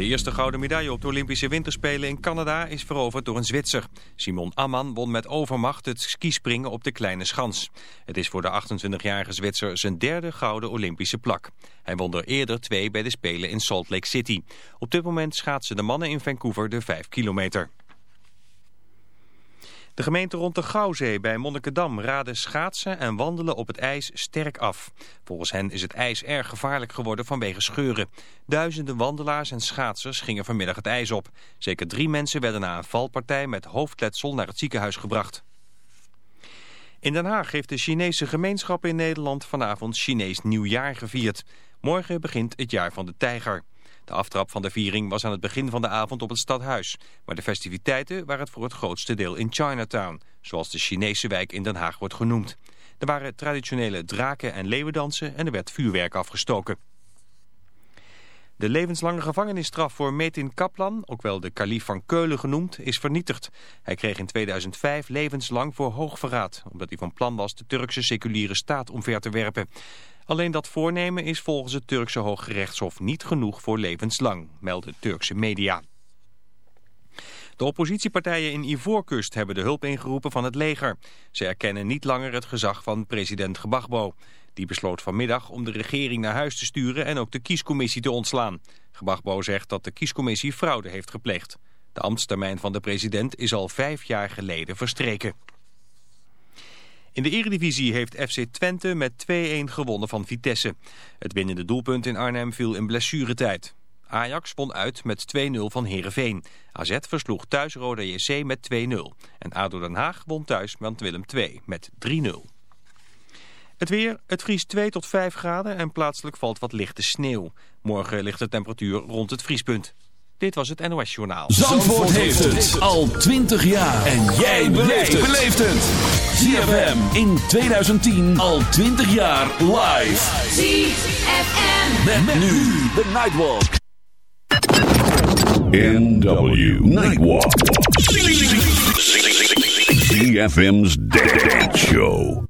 De eerste gouden medaille op de Olympische Winterspelen in Canada is veroverd door een Zwitser. Simon Amman won met overmacht het skispringen op de kleine schans. Het is voor de 28-jarige Zwitser zijn derde gouden Olympische plak. Hij won er eerder twee bij de Spelen in Salt Lake City. Op dit moment schaatsen de mannen in Vancouver de 5 kilometer. De gemeente rond de Gouwzee bij Monnikendam raden schaatsen en wandelen op het ijs sterk af. Volgens hen is het ijs erg gevaarlijk geworden vanwege scheuren. Duizenden wandelaars en schaatsers gingen vanmiddag het ijs op. Zeker drie mensen werden na een valpartij met hoofdletsel naar het ziekenhuis gebracht. In Den Haag heeft de Chinese gemeenschap in Nederland vanavond Chinees nieuwjaar gevierd. Morgen begint het jaar van de tijger. De aftrap van de viering was aan het begin van de avond op het stadhuis. Maar de festiviteiten waren het voor het grootste deel in Chinatown, zoals de Chinese wijk in Den Haag wordt genoemd. Er waren traditionele draken- en leeuwendansen en er werd vuurwerk afgestoken. De levenslange gevangenisstraf voor Metin Kaplan, ook wel de kalif van Keulen genoemd, is vernietigd. Hij kreeg in 2005 levenslang voor hoogverraad, omdat hij van plan was de Turkse seculiere staat omver te werpen. Alleen dat voornemen is volgens het Turkse Hooggerechtshof niet genoeg voor levenslang, melden Turkse media. De oppositiepartijen in Ivoorkust hebben de hulp ingeroepen van het leger. Ze erkennen niet langer het gezag van president Gbagbo. Die besloot vanmiddag om de regering naar huis te sturen en ook de kiescommissie te ontslaan. Gbagbo zegt dat de kiescommissie fraude heeft gepleegd. De ambtstermijn van de president is al vijf jaar geleden verstreken. In de eredivisie heeft FC Twente met 2-1 gewonnen van Vitesse. Het winnende doelpunt in Arnhem viel in blessuretijd. Ajax won uit met 2-0 van Heerenveen. AZ versloeg thuis Roda JC met 2-0. En ADO Den Haag won thuis met Willem II met 3-0. Het weer, het vriest 2 tot 5 graden en plaatselijk valt wat lichte sneeuw. Morgen ligt de temperatuur rond het vriespunt. Dit was het NOS Journaal. Zandvoort, heeft het al 20 jaar. En jij beleeft het. ZFM in 2010 al 20 jaar live. ZFM. Met, met nu de Nightwalk. NW Nightwalk. ZFM's Dance Show.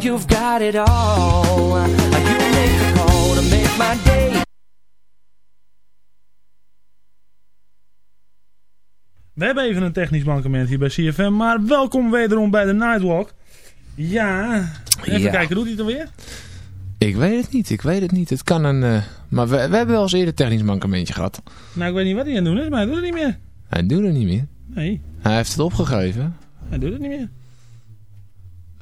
You've got it all. You make the call to make my day. We hebben even een technisch mankement hier bij CFM, maar welkom wederom bij de Nightwalk. Ja, even Ja. kijken, doet hij het alweer? Ik weet het niet, ik weet het niet. Het kan een... eh, maar we, we hebben wel eens eerder een technisch mankementje gehad. Nou, ik weet niet wat hij aan het doen is, maar hij doet het niet meer. Hij doet het niet meer. Nee, Hij heeft het opgegeven. hij doet het niet meer.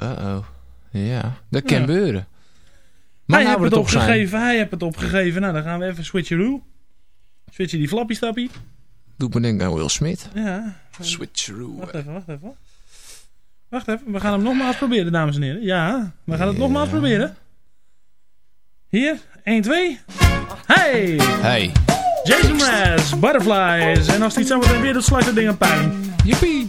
Uh-oh. Ja, dat kan gebeuren. Maar hij nou heeft het zijn. opgegeven, hij heeft het opgegeven. Nou, dan gaan we even switcheroo. Switchen die flappy stappie. Doet me denken aan Will Smith. Ja, Switcheroo. wacht even, wacht even. Wacht even, we gaan hem nogmaals proberen, dames en heren. Ja, we gaan het Ja. nogmaals proberen. Hier, 1, 2. Hey! Hey. Jason Mraz, Butterflies. En als hij het zo meteen weer doet, sluit het ding aan puin. Yippie.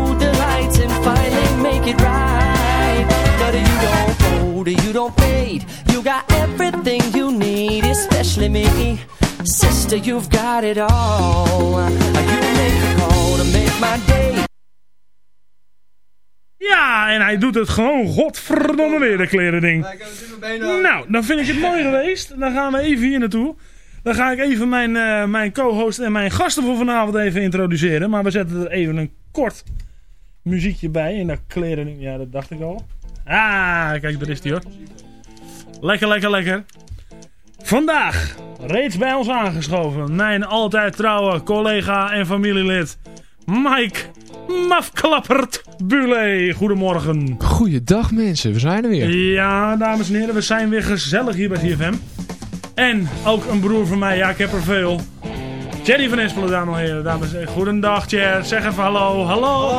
make it right. But you don't fold, you don't fade. You got everything you need, especially me. Sister, you've got it all. You make a call to make my day. Ja, en hij doet het gewoon godverdomme weer, de kleren ding. Nou, dan vind ik het mooi geweest. Dan gaan we even hier naartoe. Dan ga ik even mijn, eh, mijn co-host en mijn gasten voor vanavond even introduceren. Maar we zetten er even een kort muziekje bij. En dat kleren ja, dat dacht ik al. Ah, kijk, daar is hij hoor. Lekker, lekker, lekker. Vandaag reeds bij ons aangeschoven mijn altijd trouwe collega en familielid Mike Mafklappert Bule. Goedemorgen. Goeiedag mensen, we zijn er weer. Ja, dames en heren, we zijn weer gezellig hier bij CFM. En ook een broer van mij, ja, ik heb er veel. Jerry van Espelen, dames en heren. Dames. Goedendag, Jer. Zeg even hallo. Hallo.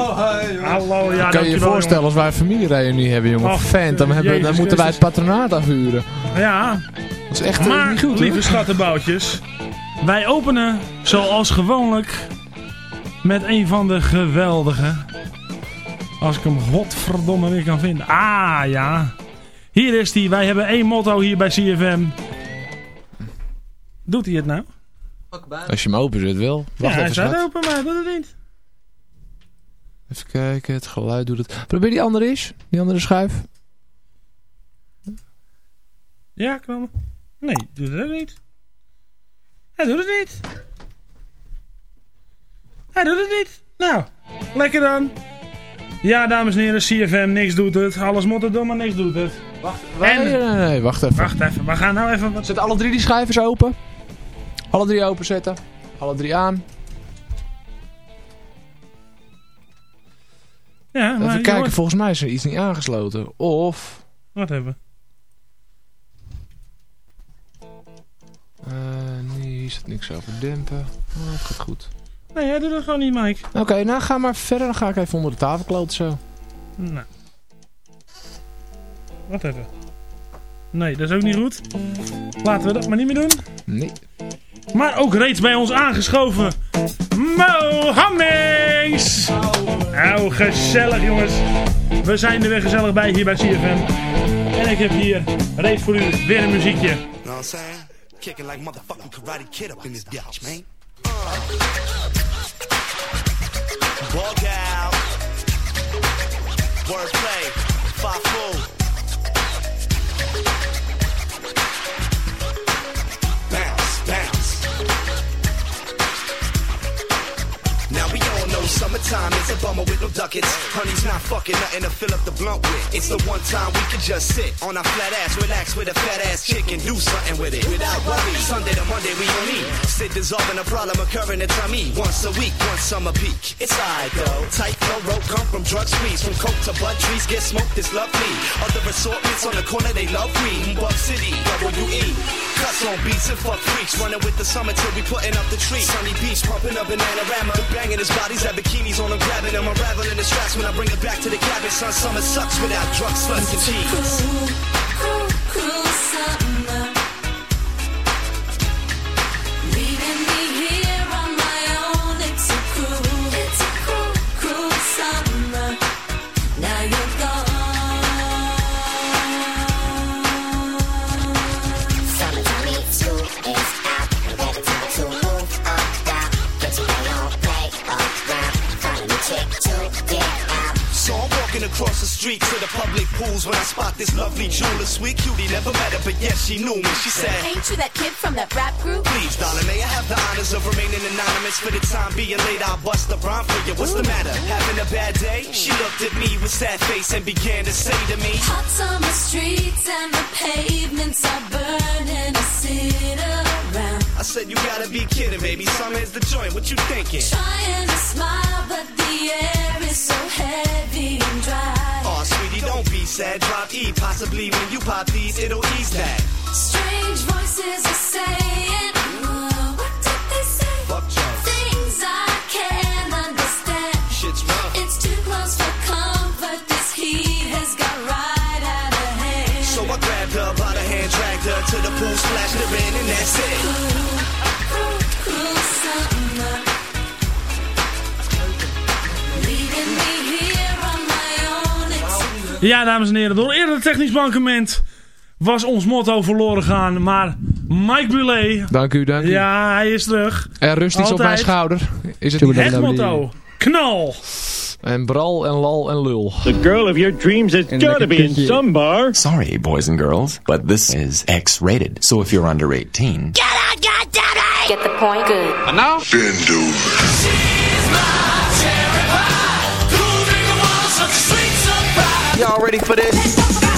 Hallo, ja, kan je je voorstellen als wij een familiereunie hebben, jongen? Och, Vent, dan, hebben, dan moeten wij het patronaat afhuren. Ja, Dat is echt eh, maar niet goed, lieve schattenboutjes. Wij openen zoals gewoonlijk met een van de geweldige. Als ik hem godverdomme weer kan vinden. Ah, ja. Hier is die. Wij hebben één motto hier bij CFM. Doet hij het nou? Als je hem open zet wel. ja, Wacht hij even, staat schat. open, maar hij doet het niet. Even kijken, het geluid doet het. Probeer die andere eens. Die andere schuif. Ja, knallen. Nee, doet het ook niet. Hij doet het niet. Hij doet het niet. Nou, lekker dan. Ja, dames en heren, CFM, niks doet het. Alles moet het doen, maar niks doet het. Wacht, En- nee, nee, nee, wacht even. Wacht even, we gaan nou even wat... Zet alle drie die schuivers open. Alle drie openzetten. Alle drie aan. Ja, maar Even kijken, hoort- volgens mij is er iets niet aangesloten. Of... Wat hebben eh nee, hier zit niks over dempen. Oh, het gaat goed. Nee, jij doet dat gewoon niet, Mike. Oké, nou ga maar verder. Dan ga ik even onder de tafel kloten zo. Nou. Wat even. Nee, dat is ook niet goed. Laten we dat maar niet meer doen. Nee. Maar ook reeds bij ons aangeschoven. Mo Hammings! Nou, gezellig jongens. We zijn er weer gezellig bij hier bij CFM. En ik heb hier reeds voor u weer een muziekje. Kicking like karate kid up in this man. Out. Summertime is a bummer with no ducats. Honey's not fucking nothing to fill up the blunt with. It's the one time we can just sit on our flat ass, relax with a fat ass chick and do something with it without worry. Sunday to Monday we on eat. Sit dissolving a problem occurring at me once a week, one summer peak. It's alright though. Tight flow rope come from drug sprees, from coke to butt trees. Get smoked, this love me. Other assortments on the corner they love weed. Buff City, WE. Cuts on beats and fuck freaks. Running with the summer till we putting up the tree. Sunny beach, pumping up Bananarama. Banging his bodies, have bikinis on them, grabbing them, unraveling the straps when I bring it back to the cabin. Son, summer sucks without drugs, sluts, and cheese. Cruel, cruel summer. Street to the public pools when I spot this lovely jeweler, sweet cutie. Never met her, but yes, she knew me. She said, Ain't you that kid from that rap group? Please, darling, may I have the honors of remaining anonymous for the time being late? I'll bust the rhyme for you. What's the matter? Having a bad day? She looked at me with sad face and began to say to me, Hot summer streets and the pavements are burning. I sit around. I said, You gotta be kidding, baby. Summer's the joint. What you thinking? Trying to smile, but the air is so heavy and dry. Be sad. Drop E. Possibly when you pop these, it'll ease that. Strange voices are saying, "Oh, what did they say? Fuck drugs. Things I can't understand. Shit's rough. It's too close for comfort. This heat has got right out of hand. So I grabbed her by the hand, dragged her to the pool, splashed her in, and that's it. Ja, dames en heren, door eerder technisch mankement was ons motto verloren gaan. Maar Mike Bulet, Dank u, dank u. ja, hij is terug. Er rust iets op mijn schouder. Is het niet? Het motto, knal. En bral en lal en lul. The girl of your dreams has gotta be in some bar. Sorry, boys and girls, but this is X rated. So if you're under 18, Get the point? Good. Y'all ready for this?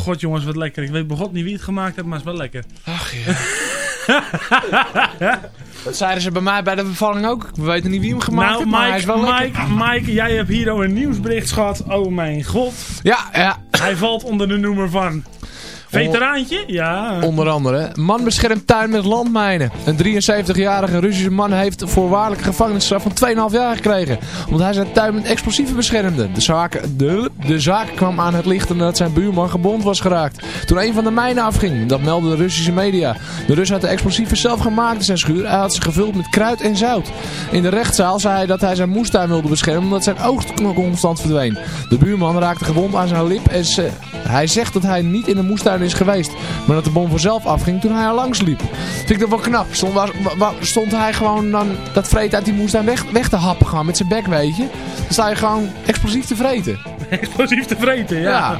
God jongens, wat lekker. Ik weet begot niet wie het gemaakt heeft, maar het is wel lekker. Ach ja. Dat zeiden ze bij mij bij de bevalling ook. We weten niet wie hem gemaakt nou, heeft, maar hij is Mike, wel Mike, lekker. Mike, jij hebt hier al een nieuwsbericht gehad. Oh mijn god. Ja, ja. Hij valt onder de noemer van... Veteraantje? Ja. Onder andere. Man beschermt tuin met landmijnen. Een 73-jarige Russische man heeft voorwaardelijke gevangenisstraf van 2,5 jaar gekregen. Omdat hij zijn tuin met explosieven beschermde. De zaak, de, de zaak kwam aan het licht nadat zijn buurman gebond was geraakt. Toen een van de mijnen afging. Dat meldde de Russische media. De Rus had de explosieven zelf gemaakt in zijn schuur. Hij had ze gevuld met kruid en zout. In de rechtszaal zei hij dat hij zijn moestuin wilde beschermen omdat zijn oogst constant verdween. De buurman raakte gewond aan zijn lip en ze, hij zegt dat hij niet in de moestuin is geweest. Maar dat de bom vanzelf afging toen hij er langs liep. Vind ik dat wel knap. Stond, wa- stond hij gewoon dan dat vreten uit die moestuin weg, weg te happen gaan met zijn bek, weet je. Dan sta je gewoon explosief te vreten. Explosief te vreten, ja. Ja.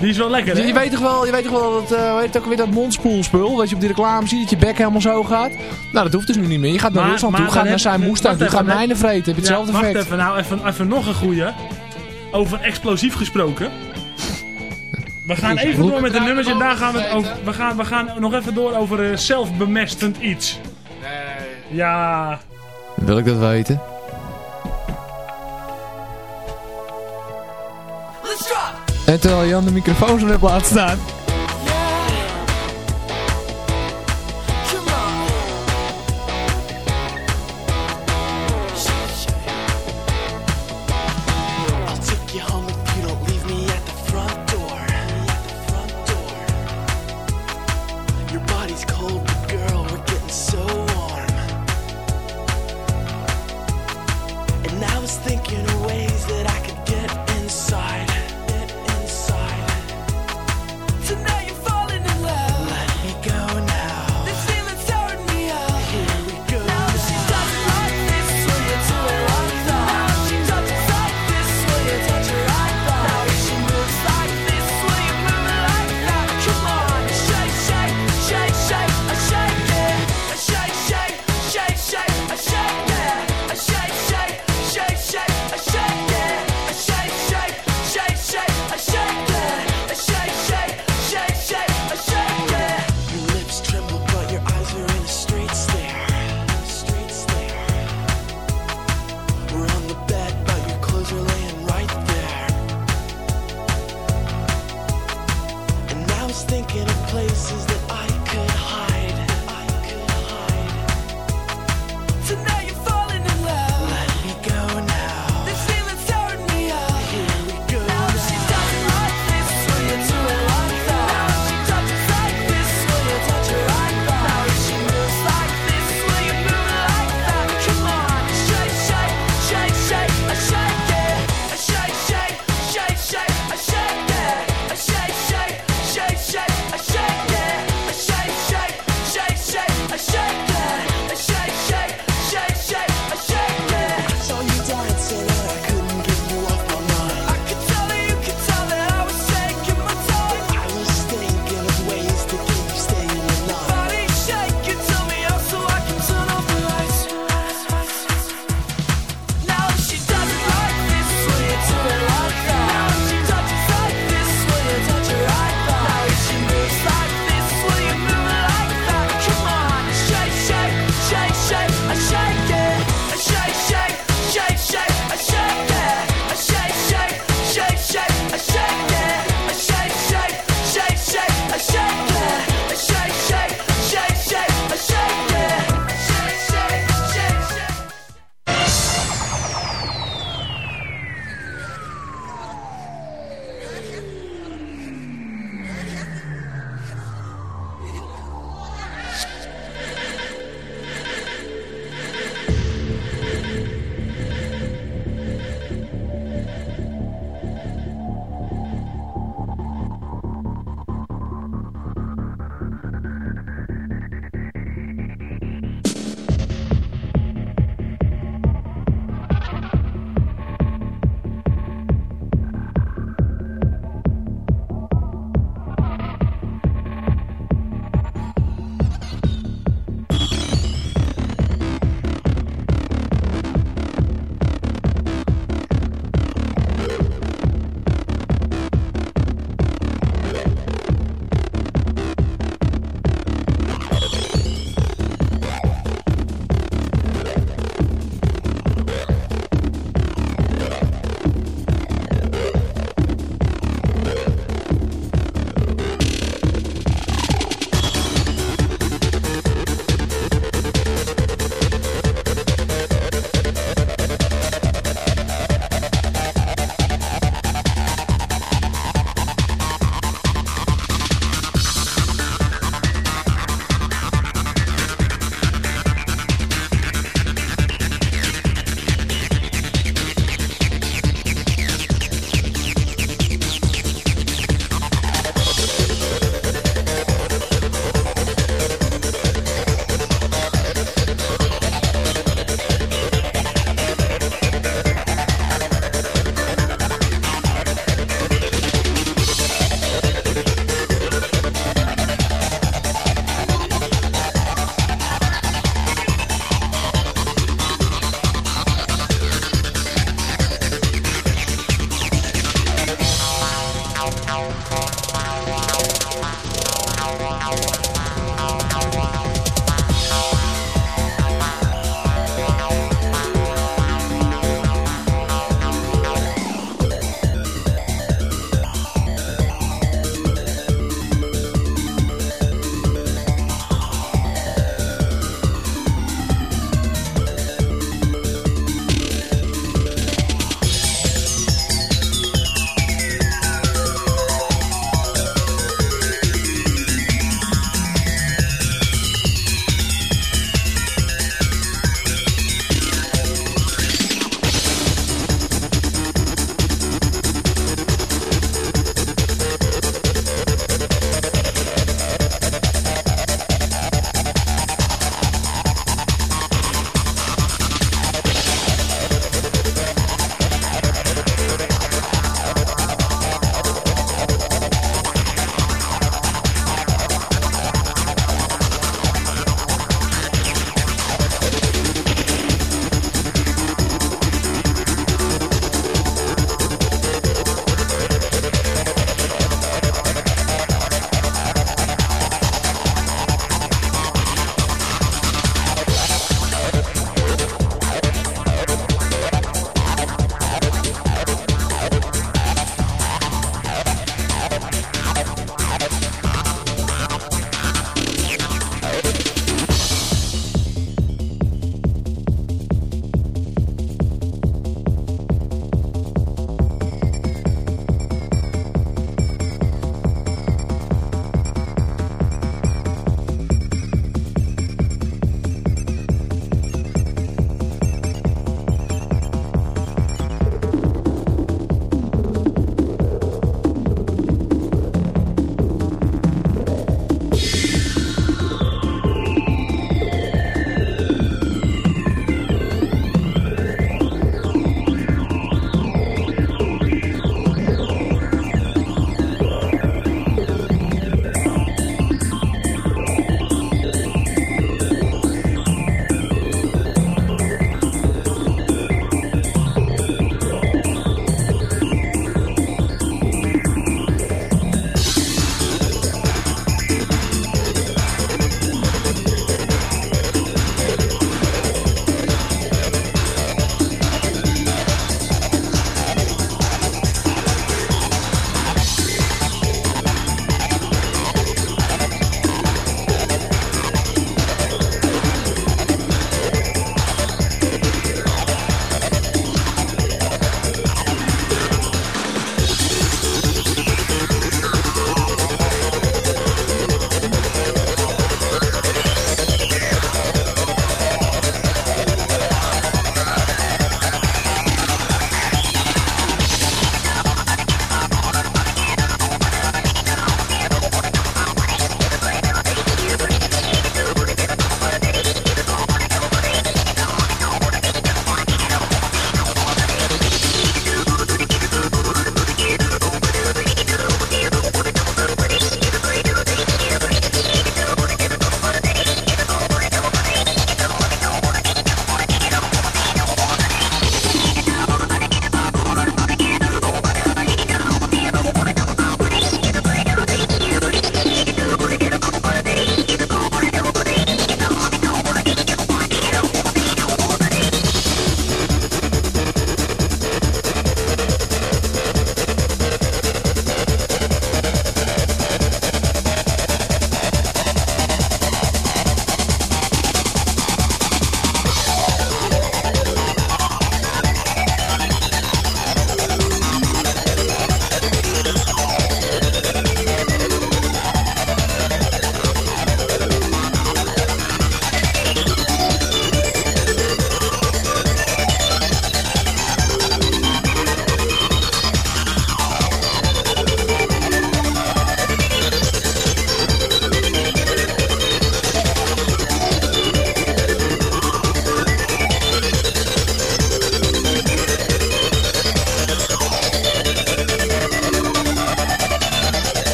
Die is wel lekker, hè? Je, je weet toch wel, je weet toch wel dat, eh hoe heet het ook weer, dat mondspoelspul, wat je op die reclame ziet, dat je bek helemaal zo gaat. Nou, dat hoeft dus nu niet meer. Je gaat naar Maar- Rusland maar toe, gaat naar zijn moestuin toe, wacht gaat mijnen vreten. Heb je hetzelfde ja, wacht effect. even, nou even, even nog een goeie. Over explosief gesproken. We gaan even door met de nummers en daar gaan we het over. We gaan, we gaan nog even door over eh, zelfbemestend iets. Nee. Ja. Wil ik dat weten? En terwijl Jan de microfoon zo hebt laten staan.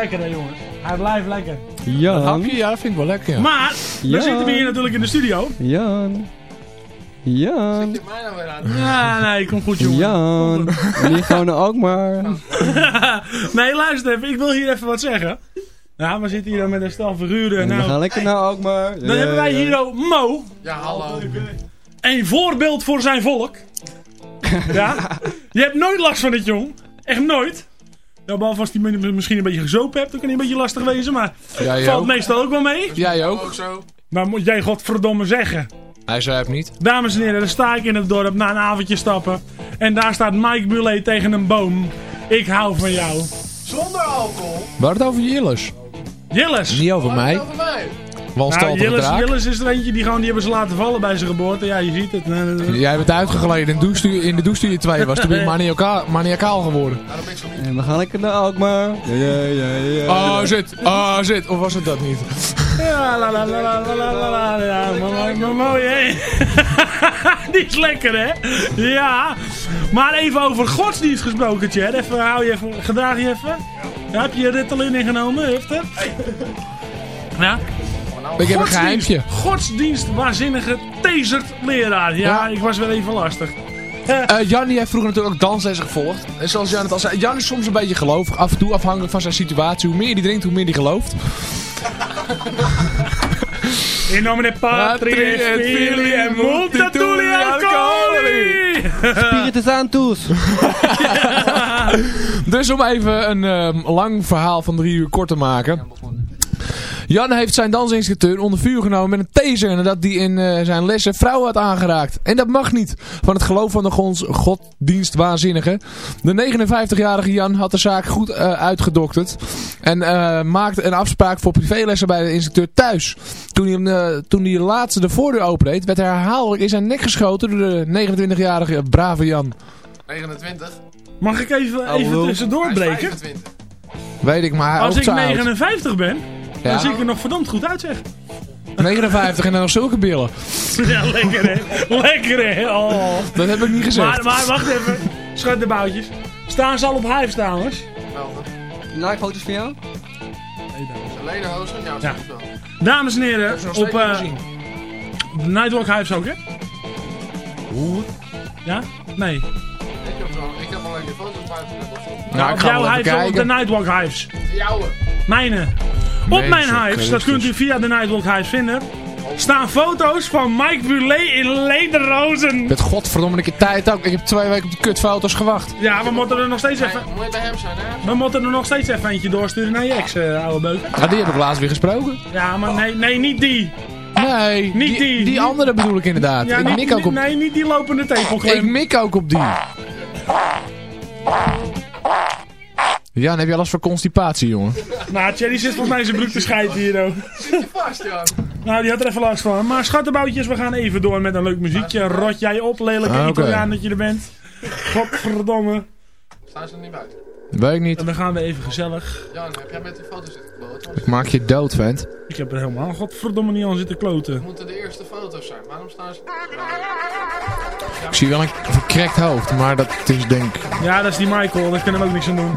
Lekker, hè, jongens. Hij blijft lekker. Ja. Dat hapje, ja, dat vind ik wel lekker. ja. Maar, dan zitten we hier natuurlijk in de studio. Jan. Jan. Ja, nee, komt goed, jongen. Jan. Niet gewoon ook maar. nee, luister even. Ik wil hier even wat zeggen. Ja, we zitten hier dan met een stel figuren. En we Nou, gaan lekker naar ook maar. dan hebben wij hier ook Mo. Ja, hallo. Een voorbeeld voor zijn volk. ja. Je hebt nooit last van dit jong. Echt nooit. Nou, behalve als hij mi- misschien een beetje gezopen hebt, dan kan hij een beetje lastig wezen. Maar Jij valt ook. meestal ook wel mee. Jij ook. Maar moet jij godverdomme zeggen. Hij zei het niet. Dames en heren, dan sta ik in het dorp na een avondje stappen. En daar staat Mike Bulet tegen een boom. Ik hou van jou. Zonder alcohol. Hadden het over Jilles. Jilles. Niet over mij. Want Nou, stel de Jilles, draak. Jilles is er eentje die gewoon die hebben ze laten vallen bij zijn geboorte. Ja, je ziet het. Jij bent uitgegleden in douche- in de douche 2 was. Toen ben je maniacaal, maniacaal geworden. En we gaan lekker naar ook maar. Ja, ja, ja, ja. Ah, zit. Ah, zit. Of was het dat niet? Ja, la la la la la la la la. Ja, maar, maar, maar mooi hè. Die is lekker hè. Ja. Maar even over godsdienst gesproken, Chad. Even, hou je even, gedraag je even. Ja, heb je je Ritalin ingenomen, heeft het? Ja. Ik heb een Godsdienst. geheimtje. Godsdienst, waanzinnige tasert leraar. Ja, ik was wel even lastig. Eh, Jan die heeft vroeger natuurlijk ook danslessen gevolgd. En zoals Jan het al zei, Jan is soms een beetje gelovig. Af en toe afhankelijk van zijn situatie. Hoe meer hij drinkt, hoe meer hij gelooft. In nomine patri et filii et multatuli alcoholi. Spiritus Santus. Dus om even een ehm, lang verhaal van drie uur kort te maken. Jan heeft zijn dansinstructeur onder vuur genomen met een taser nadat hij in eh, zijn lessen vrouwen had aangeraakt. En dat mag niet van het geloof van de gons, goddienstwaanzinnige. De 59-jarige Jan had de zaak goed eh, uitgedokterd en eh, maakte een afspraak voor privélessen bij de instructeur thuis. Toen hij, hem, eh, toen hij de laatste de voordeur opendeed, werd hij herhaaldelijk in zijn nek geschoten door de 29-jarige brave Jan. 29. Mag ik even, even tussendoor breken? Weet ik maar, Als ik zo oud. 59 ben, Ja. dan zie ik er nog verdomd goed uit zeg. 59 en dan nog zulke billen. Ja, lekker hè. Lekker hè. Oh. Dat heb ik niet gezegd. Maar, maar wacht even. Schat de boutjes. Staan ze al op hives trouwens? Naaktfoto's van jou? Alleen een hoos ja, Ja. dat wel. Dames en heren, op eh, de Nightwalk hives ook hè? Hoe? Ja? Nee. Ik heb wel, ik heb al een foto's buiten. Nou, op jouw hives of op de Nightwalk hives? Jouwe. Mijne. Op mijn hives, dat kunt u via de Nightwalk hives vinden, staan foto's van Mike Bulet in lederhozen. Met godverdomme een keer tijd ook. Ik heb twee weken op die kutfoto's gewacht. Ja, we moeten er nog steeds even... Moet je bij hem zijn, hè? We moeten er nog steeds even eentje doorsturen naar je ex, eh, oude beuken. Ja, die heb ik laatst weer gesproken. Ja, maar nee, nee, niet die. Nee, Niet die. Die andere bedoel ik inderdaad. Ja, ik niet, mik ook op, Nee, niet die lopende tepel. ik mik ook op die. Jan, heb je alles voor constipatie, jongen? Nou, Thierry zit volgens mij zijn broek te schijten hier ook. Zit je vast, Jan? Nou, die had er even last van. Maar schattenboutjes, we gaan even door met een leuk muziekje. Rot jij op, lelijke Ah. Italiaan dat je er bent. Godverdomme. Staan ze er niet buiten? Weet ik niet. En dan gaan we even gezellig. Jan, heb jij met die foto zitten kloten? Ik maak je dood, vent. Ik heb er helemaal godverdomme niet aan zitten kloten. Het moeten de eerste foto's zijn. Waarom staan ze... Ik zie wel een verkrekt hoofd, maar dat is denk ik... Ja, dat is die Michael, daar kunnen we ook niks aan doen.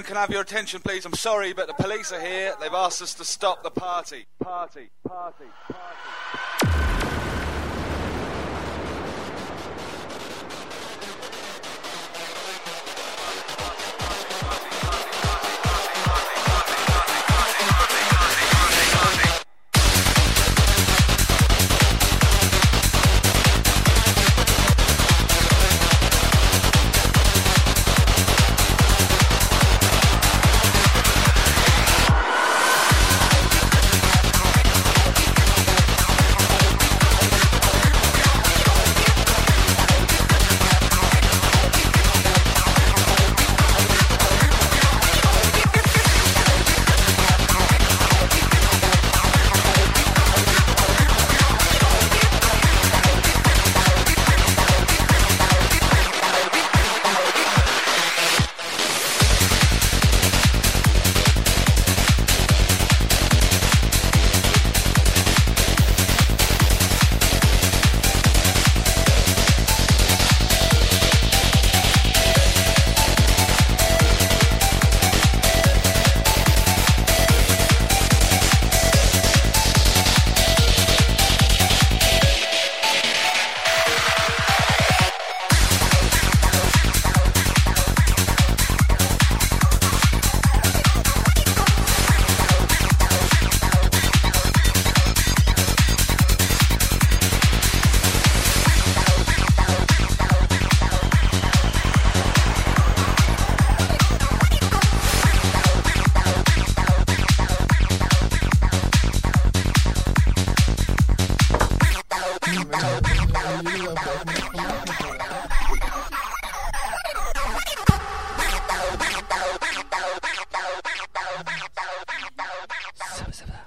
Gentlemen, can I have your attention, please? I'm sorry, but the police are here. They've asked us to stop the party. Party, party, party.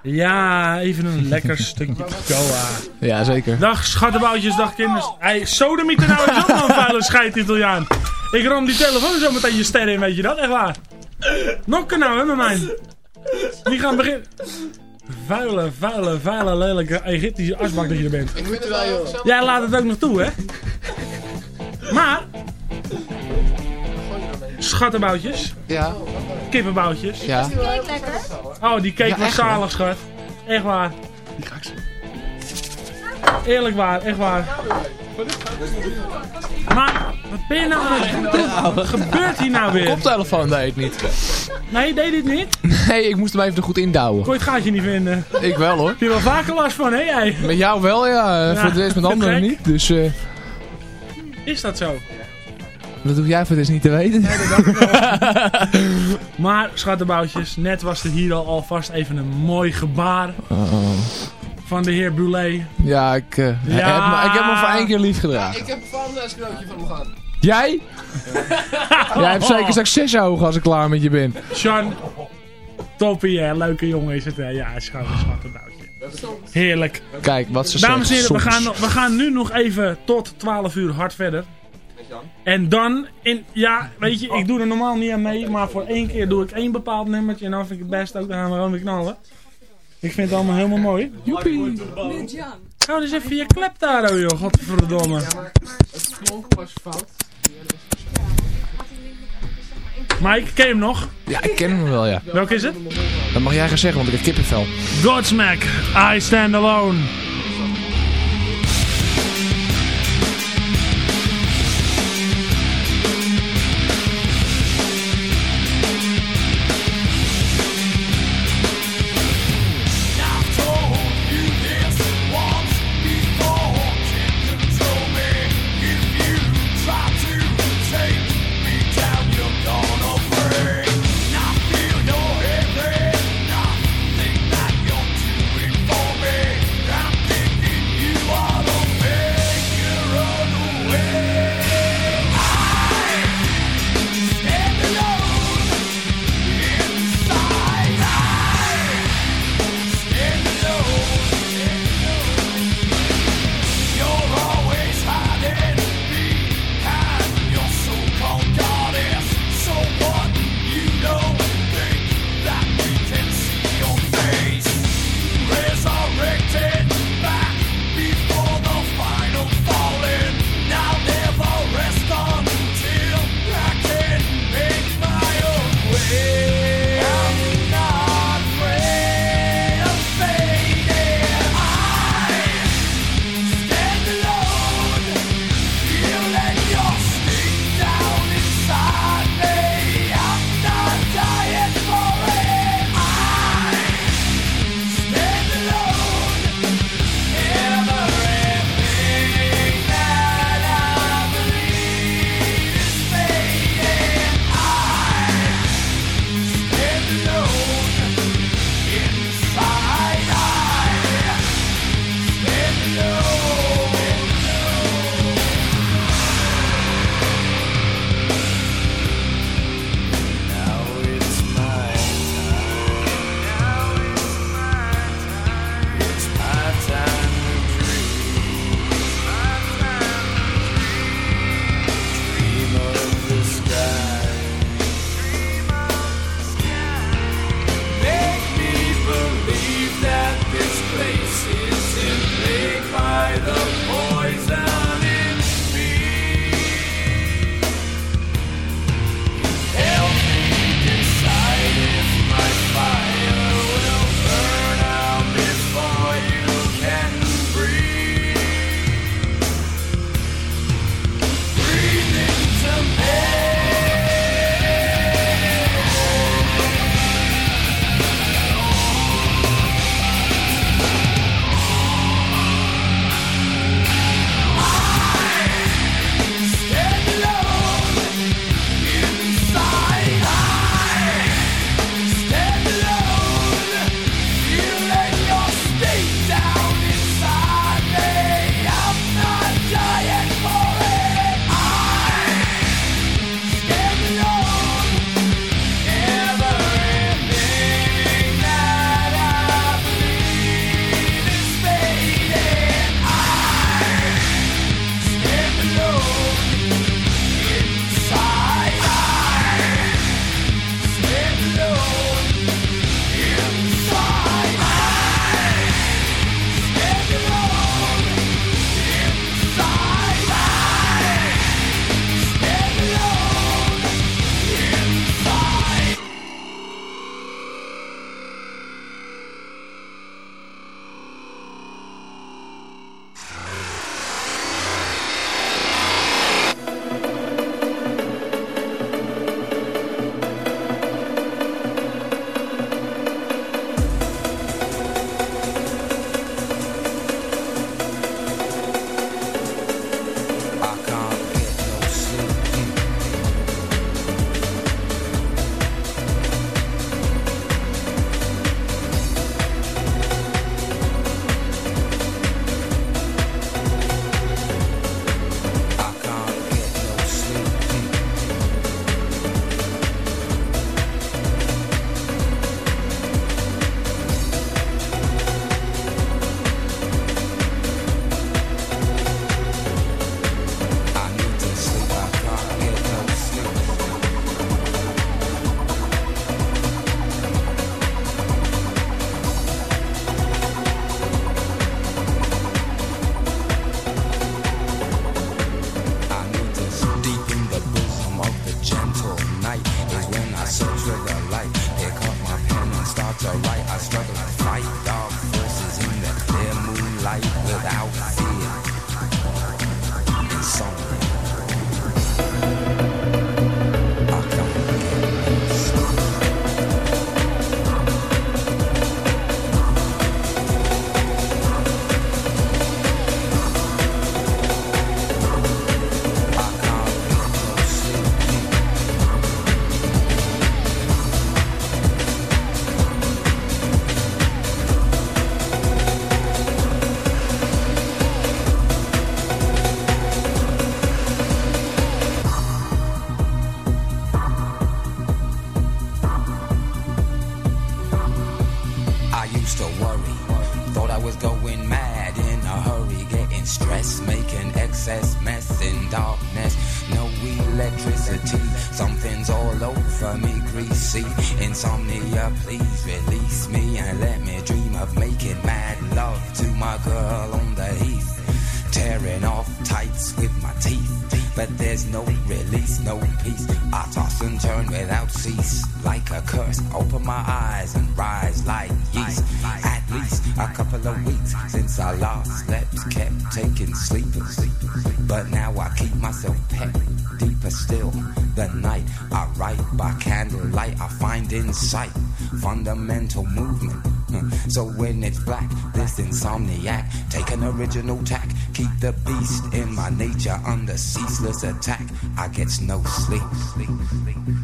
Ja, even een lekker stukje cola. Ja, zeker. Dag schattenboutjes, dag kinders. Hij sodemieter nou eens op dan, vuile scheid Italiaan. Ik ram die telefoon zo meteen je ster in, weet je dat? Echt waar. Nokken nou, hè, met mij. Die gaan beginnen. Vuile, vuile, vuile, lelijke Egyptische asbak dat je er bent. Ik vind het wel, joh. Jij laat het ook nog toe, hè? Maar... Schattenboutjes. Ja. Kippenboutjes. Ja. Oh, die cake Ja, was zalig, schat. Echt waar. Die ga ik zo. Eerlijk waar, echt waar. Maar, wat ben je nou aan het doen? Wat gebeurt hier nou weer? Koptelefoon deed het niet. Nee, deed dit niet? Nee, ik moest hem even er goed indouwen. Kon je het gaatje niet vinden? Ik wel hoor. Heb je wel vaker last van, hè jij? Met jou wel, ja. Ja, voor de rest met anderen gek. niet. Dus eh, Is dat zo? Dat hoef jij voor rest niet te weten. Maar, schattenboutjes, net was er hier al alvast even een mooi gebaar Oh. van de heer Boulet. Ja, ik, eh, Ja. Heb, ik heb me voor één keer lief gedragen. Ik heb een Valentijns cadeautje van hem gehad. Jij? Jij hebt zeker straks zes ogen als ik klaar met je ben. Sean, toppie hè, leuke jongen is het hè. Ja, schat, schattenboutje. Heerlijk. Kijk, wat ze Dames en heren, we gaan, we gaan nu nog even tot 12 uur hard verder. En dan, in, ja, weet je, ik doe er normaal niet aan mee, maar voor één keer doe ik één bepaald nummertje en dan vind ik het best ook, dan gaan we gewoon weer knallen. Ik vind het allemaal helemaal mooi. Joepie. Hou dus even je klep daar, oh joh, godverdomme. Het klonk was fout. Mike, ken je hem nog? Ja, ik ken hem wel, ja. Welk is het? Dat mag jij gaan zeggen, want ik heb kippenvel. Godsmack, I Stand Alone. Insight, fundamental movement. So when it's black, this insomniac, take an original tack, keep the beast in my nature under ceaseless attack. I get no sleep. I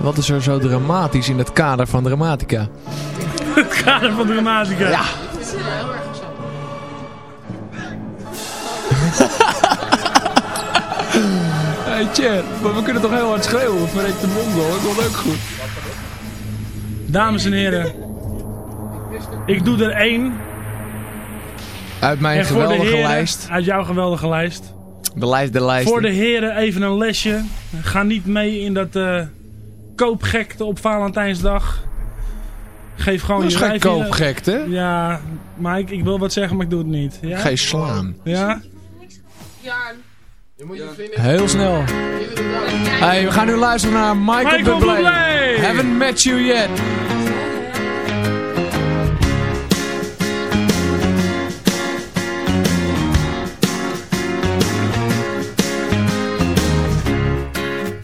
Wat is er zo dramatisch in het kader van dramatica? Het kader van dramatica. Ja. Hey Tjer, maar we kunnen toch heel hard schreeuwen? Verrek de mond hoor, ik wil ook goed. Dames en heren. Ik doe er één. Uit mijn geweldige heren, lijst. Uit jouw geweldige lijst. De lijst, de lijst. Voor de heren even een lesje. Ga niet mee in dat eh, koopgekte op Valentijnsdag. Geef gewoon Dat is je geen koopgekte. Ja, maar ik, ik wil wat zeggen, maar ik doe het niet. Ja? Ga je slaan. Ja? Ja. Je moet je vinden. Heel snel. Hey, we gaan nu luisteren naar Michael, Michael Bublé. Bublé. Haven't met you yet.